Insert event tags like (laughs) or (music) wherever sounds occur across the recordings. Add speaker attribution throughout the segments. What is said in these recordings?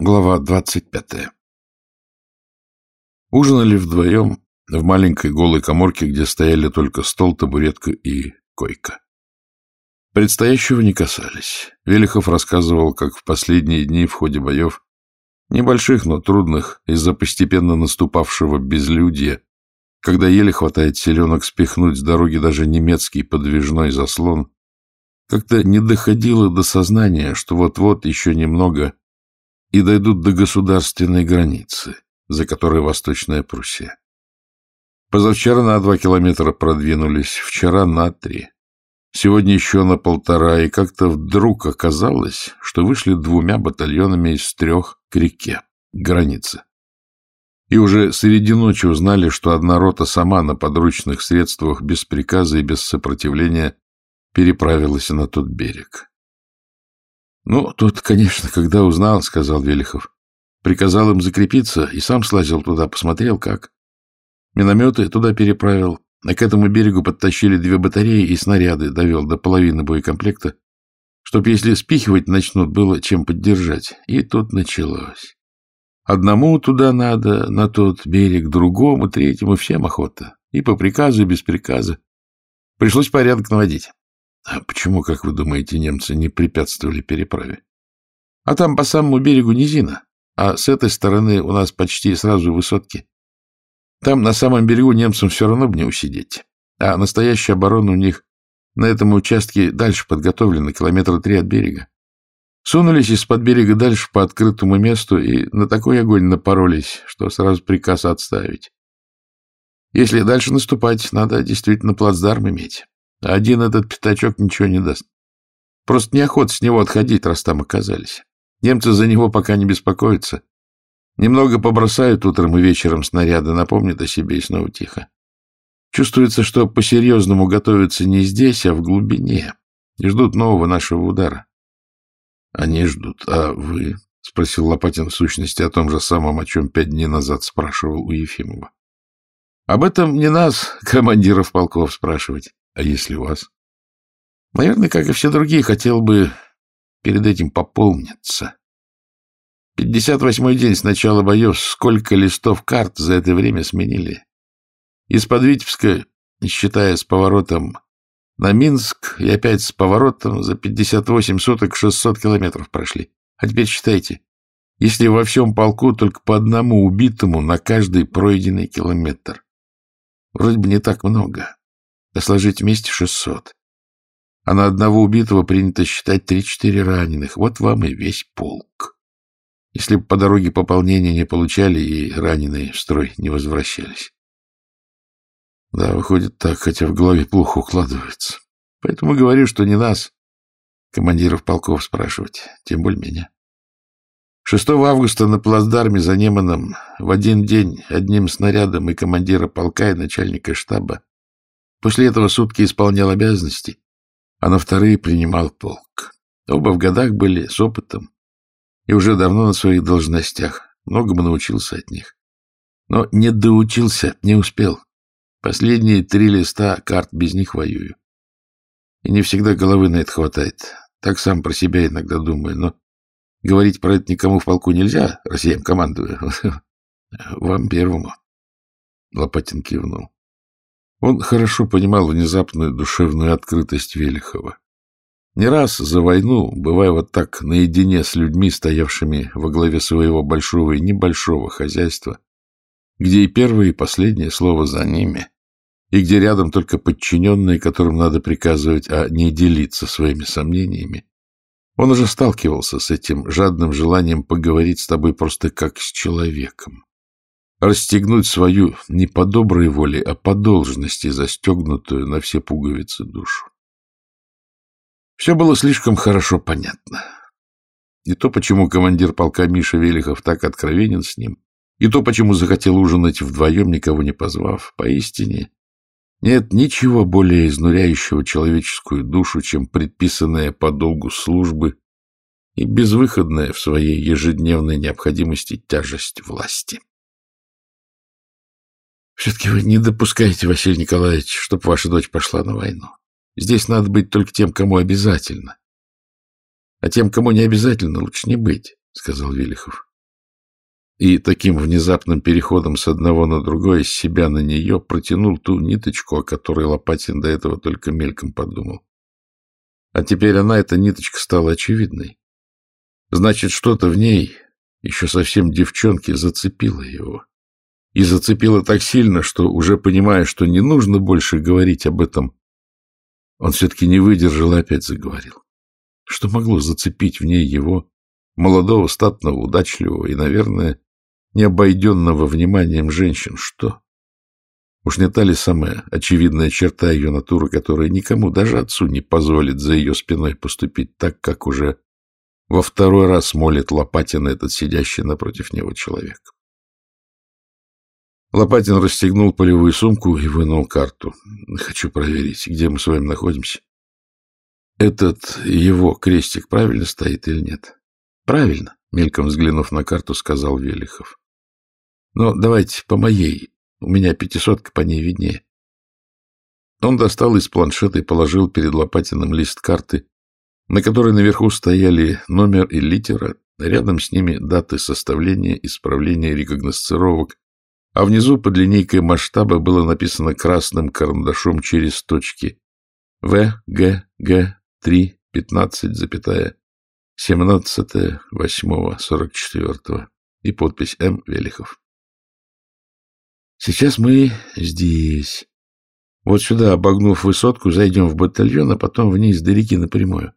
Speaker 1: Глава двадцать пятая Ужинали вдвоем в маленькой голой коморке, где стояли только стол, табуретка и койка. Предстоящего не касались. Велихов рассказывал, как в последние дни в ходе боев, небольших, но трудных, из-за постепенно наступавшего безлюдья, когда еле хватает селенок спихнуть с дороги даже немецкий подвижной заслон, как-то не доходило до сознания, что вот-вот еще немного и дойдут до государственной границы, за которой Восточная Пруссия. Позавчера на два километра продвинулись, вчера на три, сегодня еще на полтора, и как-то вдруг оказалось, что вышли двумя батальонами из трех к реке, к границе. И уже среди ночи узнали, что одна рота сама на подручных средствах, без приказа и без сопротивления, переправилась на тот берег. Ну, тут, конечно, когда узнал, — сказал Велихов. Приказал им закрепиться и сам слазил туда, посмотрел, как. Минометы туда переправил, а к этому берегу подтащили две батареи и снаряды довел до половины боекомплекта, чтоб, если спихивать начнут, было чем поддержать. И тут началось. Одному туда надо, на тот берег, другому, третьему, всем охота. И по приказу, и без приказа. Пришлось порядок наводить. А почему, как вы думаете, немцы не препятствовали переправе? А там по самому берегу низина, а с этой стороны у нас почти сразу высотки. Там на самом берегу немцам все равно бы не усидеть. А настоящая оборона у них на этом участке дальше подготовлена, километра три от берега. Сунулись из-под берега дальше по открытому месту и на такой огонь напоролись, что сразу приказ отставить. Если дальше наступать, надо действительно плацдарм иметь. Один этот пятачок ничего не даст. Просто неохота с него отходить, раз там оказались. Немцы за него пока не беспокоятся. Немного побросают утром и вечером снаряды, напомнят о себе и снова тихо. Чувствуется, что по-серьезному готовятся не здесь, а в глубине. И ждут нового нашего удара. Они ждут. А вы? — спросил Лопатин в сущности о том же самом, о чем пять дней назад спрашивал у Ефимова. — Об этом не нас, (laughs) командиров полков, спрашивать. А если вас? Наверное, как и все другие, хотел бы перед этим пополниться. Пятьдесят восьмой день с начала боев. Сколько листов карт за это время сменили? Из-под Витебска, считая с поворотом на Минск, и опять с поворотом за пятьдесят восемь суток шестьсот километров прошли. А теперь считайте, если во всем полку только по одному убитому на каждый пройденный километр. Вроде бы не так много а сложить вместе шестьсот. А на одного убитого принято считать три-четыре раненых. Вот вам и весь полк. Если бы по дороге пополнения не получали и раненые в строй не возвращались. Да, выходит так, хотя в голове плохо укладывается. Поэтому говорю, что не нас, командиров полков, спрашивать, тем более меня. 6 августа на плацдарме за Неманом в один день одним снарядом и командира полка, и начальника штаба После этого сутки исполнял обязанности, а на вторые принимал полк. Оба в годах были с опытом и уже давно на своих должностях. Многому научился от них. Но не доучился, не успел. Последние три листа карт без них воюю. И не всегда головы на это хватает. Так сам про себя иногда думаю, но говорить про это никому в полку нельзя, им командую. (laughs) Вам первому. Лопатин кивнул. Он хорошо понимал внезапную душевную открытость Велихова. Не раз за войну, бывая вот так наедине с людьми, стоявшими во главе своего большого и небольшого хозяйства, где и первое, и последнее слово за ними, и где рядом только подчиненные, которым надо приказывать, а не делиться своими сомнениями, он уже сталкивался с этим жадным желанием поговорить с тобой просто как с человеком расстегнуть свою не по доброй воле, а по должности застегнутую на все пуговицы душу. Все было слишком хорошо понятно. И то, почему командир полка Миша Велихов так откровенен с ним, и то, почему захотел ужинать вдвоем, никого не позвав, поистине нет ничего более изнуряющего человеческую душу, чем предписанная по долгу службы и безвыходная в своей ежедневной необходимости тяжесть власти. Все-таки вы не допускаете, Василий Николаевич, чтобы ваша дочь пошла на войну. Здесь надо быть только тем, кому обязательно. А тем, кому не обязательно, лучше не быть, — сказал Велихов. и таким внезапным переходом с одного на другое, с себя на нее, протянул ту ниточку, о которой Лопатин до этого только мельком подумал. А теперь она, эта ниточка, стала очевидной. Значит, что-то в ней, еще совсем девчонки, зацепило его. И зацепило так сильно, что, уже понимая, что не нужно больше говорить об этом, он все-таки не выдержал и опять заговорил. Что могло зацепить в ней его, молодого, статного, удачливого и, наверное, необойденного вниманием женщин, что? Уж не та ли самая очевидная черта ее натуры, которая никому, даже отцу, не позволит за ее спиной поступить так, как уже во второй раз молит Лопатин этот сидящий напротив него человек. Лопатин расстегнул полевую сумку и вынул карту. Хочу проверить, где мы с вами находимся. Этот его крестик правильно стоит или нет? Правильно, мельком взглянув на карту, сказал Велихов. Но давайте по моей. У меня пятисотка по ней виднее. Он достал из планшета и положил перед Лопатиным лист карты, на которой наверху стояли номер и литера, рядом с ними даты составления, исправления рекогносцировок, а внизу под линейкой масштаба было написано красным карандашом через точки В, Г, Г, 3, 15, запятая, 17, 8, 44 и подпись М. Велихов. Сейчас мы здесь. Вот сюда, обогнув высотку, зайдем в батальон, а потом вниз до реки напрямую.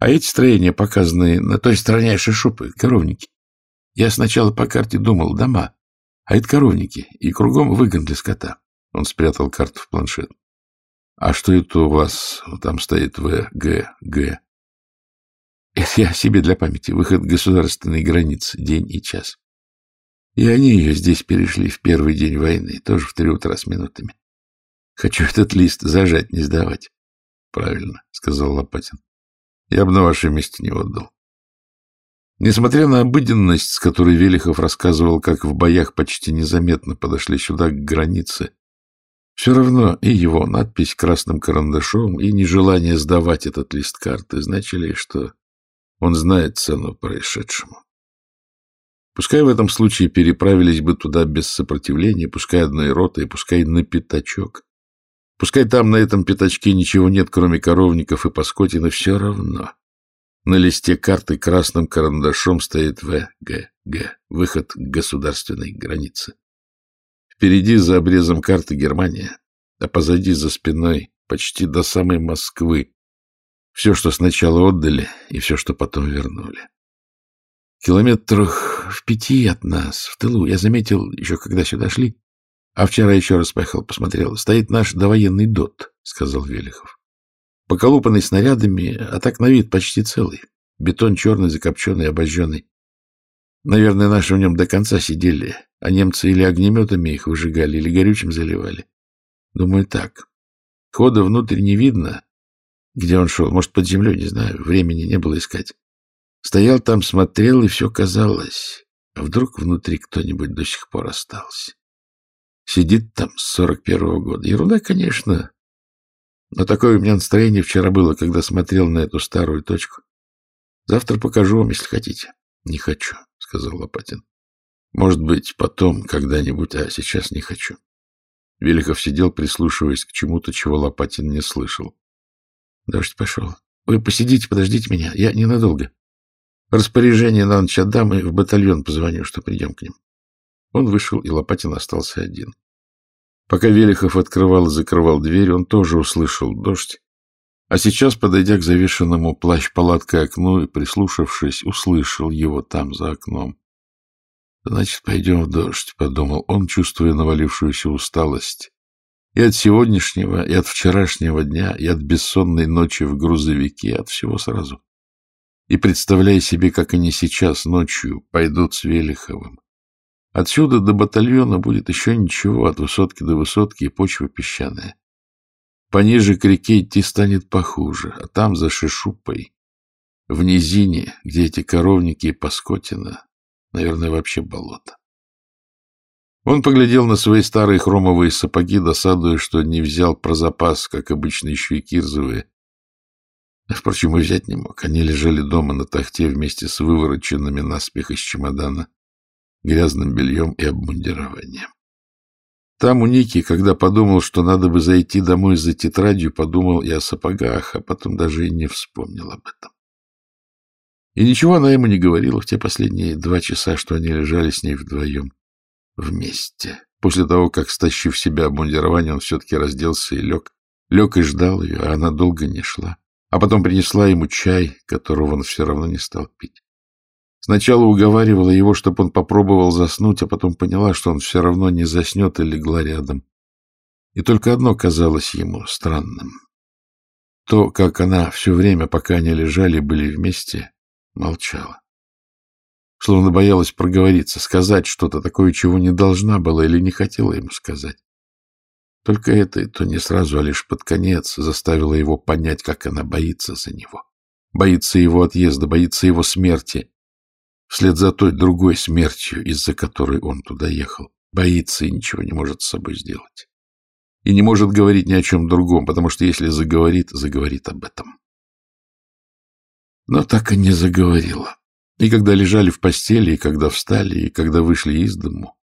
Speaker 1: А эти строения, показанные на той стороне шишупы, коровники. Я сначала по карте думал дома, а это коровники, и кругом выгон для скота. Он спрятал карту в планшет. А что это у вас там стоит В, Г, Г? Это я себе для памяти. Выход государственной границы, день и час. И они ее здесь перешли в первый день войны, тоже в три утра с минутами. Хочу этот лист зажать, не сдавать. — Правильно, — сказал Лопатин. — Я бы на вашем месте не отдал. Несмотря на обыденность, с которой Велихов рассказывал, как в боях почти незаметно подошли сюда к границе, все равно и его надпись красным карандашом, и нежелание сдавать этот лист карты значили, что он знает цену происшедшему. Пускай в этом случае переправились бы туда без сопротивления, пускай одной ротой, пускай на пятачок. Пускай там на этом пятачке ничего нет, кроме коровников и паскотины, все равно. На листе карты красным карандашом стоит В, Г, Г, выход к государственной границе. Впереди за обрезом карты Германия, а позади за спиной почти до самой Москвы. Все, что сначала отдали, и все, что потом вернули. Километрах в пяти от нас, в тылу, я заметил, еще когда сюда шли, а вчера еще раз поехал, посмотрел, стоит наш довоенный ДОТ, — сказал Велихов. Поколупанный снарядами, а так на вид почти целый. Бетон черный, закопченный, обожженный. Наверное, наши в нем до конца сидели, а немцы или огнеметами их выжигали, или горючим заливали. Думаю, так. Хода внутрь не видно. Где он шел? Может, под землей, не знаю. Времени не было искать. Стоял там, смотрел, и все казалось. А вдруг внутри кто-нибудь до сих пор остался? Сидит там с сорок первого года. Ерунда, конечно. Но такое у меня настроение вчера было, когда смотрел на эту старую точку. Завтра покажу вам, если хотите. — Не хочу, — сказал Лопатин. — Может быть, потом, когда-нибудь, а сейчас не хочу. Великов сидел, прислушиваясь к чему-то, чего Лопатин не слышал. — Дождь пошел. Вы посидите, подождите меня. Я ненадолго. Распоряжение на ночь отдам и в батальон позвоню, что придем к ним. Он вышел, и Лопатин остался один. Пока Велихов открывал и закрывал дверь, он тоже услышал дождь, а сейчас, подойдя к завешенному плащ-палаткой окну и прислушавшись, услышал его там, за окном. «Значит, пойдем в дождь», — подумал он, чувствуя навалившуюся усталость. И от сегодняшнего, и от вчерашнего дня, и от бессонной ночи в грузовике, от всего сразу и представляя себе, как они сейчас ночью пойдут с Велиховым. Отсюда до батальона будет еще ничего, от высотки до высотки и почва песчаная. Пониже к реке идти станет похуже, а там, за Шишупой, в низине, где эти коровники и паскотина, наверное, вообще болото. Он поглядел на свои старые хромовые сапоги, досадуя, что не взял про запас, как обычно еще и кирзовые, Впрочем, и взять не мог. Они лежали дома на тахте вместе с вывороченными наспех из чемодана грязным бельем и обмундированием. Там у Ники, когда подумал, что надо бы зайти домой за тетрадью, подумал и о сапогах, а потом даже и не вспомнил об этом. И ничего она ему не говорила в те последние два часа, что они лежали с ней вдвоем вместе. После того, как, стащив себя обмундирование, он все-таки разделся и лег. Лег и ждал ее, а она долго не шла. А потом принесла ему чай, которого он все равно не стал пить. Сначала уговаривала его, чтобы он попробовал заснуть, а потом поняла, что он все равно не заснет и легла рядом. И только одно казалось ему странным. То, как она все время, пока они лежали, были вместе, молчала. Словно боялась проговориться, сказать что-то такое, чего не должна была или не хотела ему сказать. Только это, и то не сразу, а лишь под конец заставило его понять, как она боится за него. Боится его отъезда, боится его смерти, вслед за той другой смертью, из-за которой он туда ехал. Боится и ничего не может с собой сделать. И не может говорить ни о чем другом, потому что если заговорит, заговорит об этом. Но так и не заговорила. И когда лежали в постели, и когда встали, и когда вышли из дому,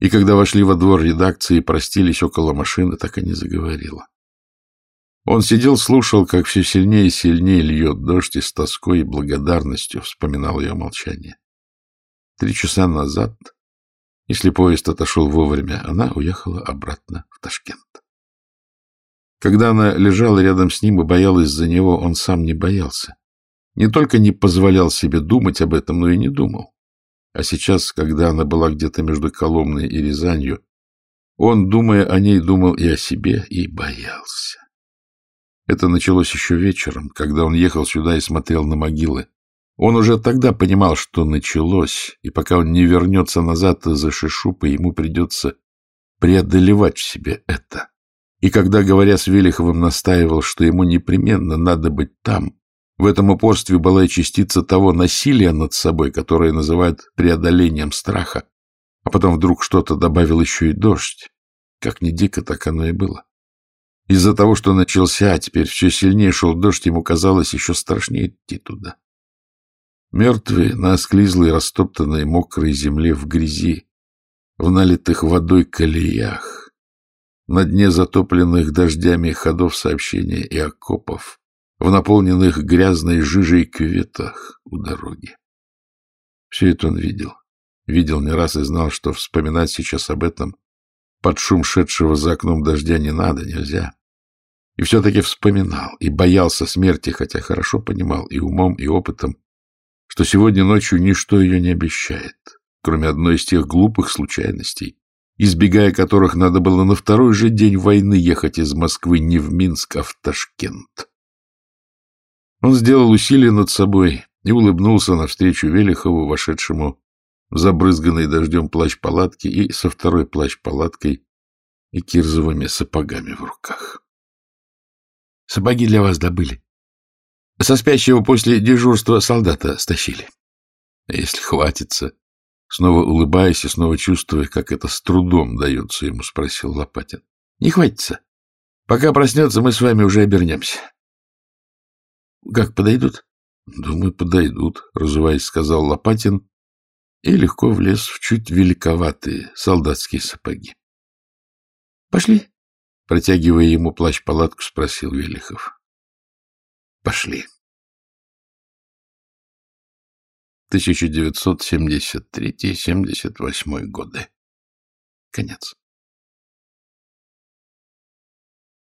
Speaker 1: и когда вошли во двор редакции и простились около машины, так и не заговорила. Он сидел, слушал, как все сильнее и сильнее льет дождь, и с тоской и благодарностью вспоминал ее молчание. Три часа назад, если поезд отошел вовремя, она уехала обратно в Ташкент. Когда она лежала рядом с ним и боялась за него, он сам не боялся. Не только не позволял себе думать об этом, но и не думал. А сейчас, когда она была где-то между Коломной и Рязанью, он, думая о ней, думал и о себе, и боялся. Это началось еще вечером, когда он ехал сюда и смотрел на могилы, он уже тогда понимал, что началось, и пока он не вернется назад из-за шишупа, ему придется преодолевать в себе это. И когда, говоря с Велиховым, настаивал, что ему непременно надо быть там, в этом упорстве была и частица того насилия над собой, которое называют преодолением страха, а потом вдруг что-то добавил еще и дождь. Как ни дико, так оно и было. Из-за того, что начался, а теперь все сильнее шел дождь, ему казалось еще страшнее идти туда. Мертвые на осклизлой, растоптанной, мокрой земле в грязи, в налитых водой колеях, на дне затопленных дождями ходов сообщения и окопов, в наполненных грязной жижей кюветах у дороги. Все это он видел. Видел не раз и знал, что вспоминать сейчас об этом под шум шедшего за окном дождя не надо, нельзя. И все-таки вспоминал, и боялся смерти, хотя хорошо понимал и умом, и опытом, что сегодня ночью ничто ее не обещает, кроме одной из тех глупых случайностей, избегая которых надо было на второй же день войны ехать из Москвы не в Минск, а в Ташкент. Он сделал усилие над собой и улыбнулся навстречу Велихову, вошедшему в забрызганный дождем плащ-палатки и со второй плащ-палаткой и кирзовыми сапогами в руках. — Сапоги для вас добыли, со спящего после дежурства солдата стащили. Если хватится, снова улыбаясь и снова чувствуя, как это с трудом дается ему, спросил Лопатин. Не хватится. Пока проснется, мы с вами уже обернемся. Как подойдут? Думаю, подойдут, разуваясь, сказал Лопатин и легко влез в чуть великоватые солдатские сапоги. Пошли, протягивая ему плащ-палатку, спросил Велихов. Пошли. 1973-78 годы. Конец.